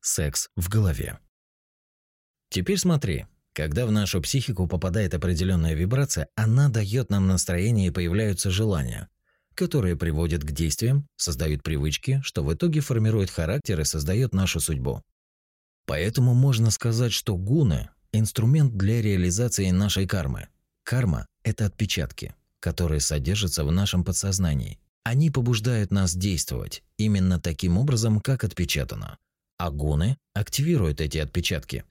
Секс в голове. Теперь смотри, когда в нашу психику попадает определенная вибрация, она дает нам настроение и появляются желания, которые приводят к действиям, создают привычки, что в итоге формирует характер и создает нашу судьбу. Поэтому можно сказать, что гуны – инструмент для реализации нашей кармы. Карма – это отпечатки, которые содержатся в нашем подсознании. Они побуждают нас действовать именно таким образом, как отпечатано. А гуны активируют эти отпечатки.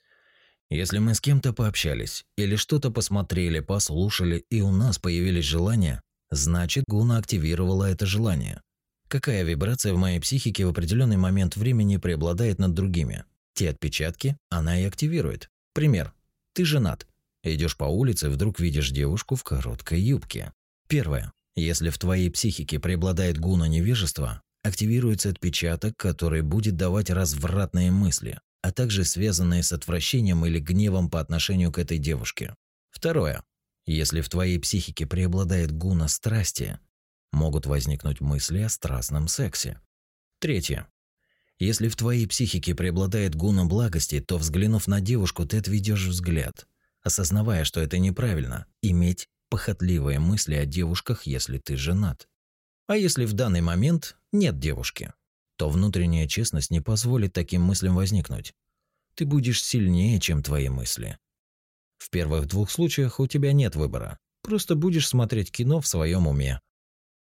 Если мы с кем-то пообщались или что-то посмотрели, послушали, и у нас появились желания, значит гуна активировала это желание. Какая вибрация в моей психике в определенный момент времени преобладает над другими? Те отпечатки она и активирует. Пример. Ты женат. Идешь по улице, вдруг видишь девушку в короткой юбке. Первое. Если в твоей психике преобладает гуна невежества, активируется отпечаток, который будет давать развратные мысли, а также связанные с отвращением или гневом по отношению к этой девушке. Второе. Если в твоей психике преобладает гуна страсти, могут возникнуть мысли о страстном сексе. Третье. Если в твоей психике преобладает гуна благости, то взглянув на девушку, ты отведешь взгляд, осознавая, что это неправильно иметь похотливые мысли о девушках, если ты женат. А если в данный момент нет девушки, то внутренняя честность не позволит таким мыслям возникнуть. Ты будешь сильнее, чем твои мысли. В первых двух случаях у тебя нет выбора. Просто будешь смотреть кино в своем уме,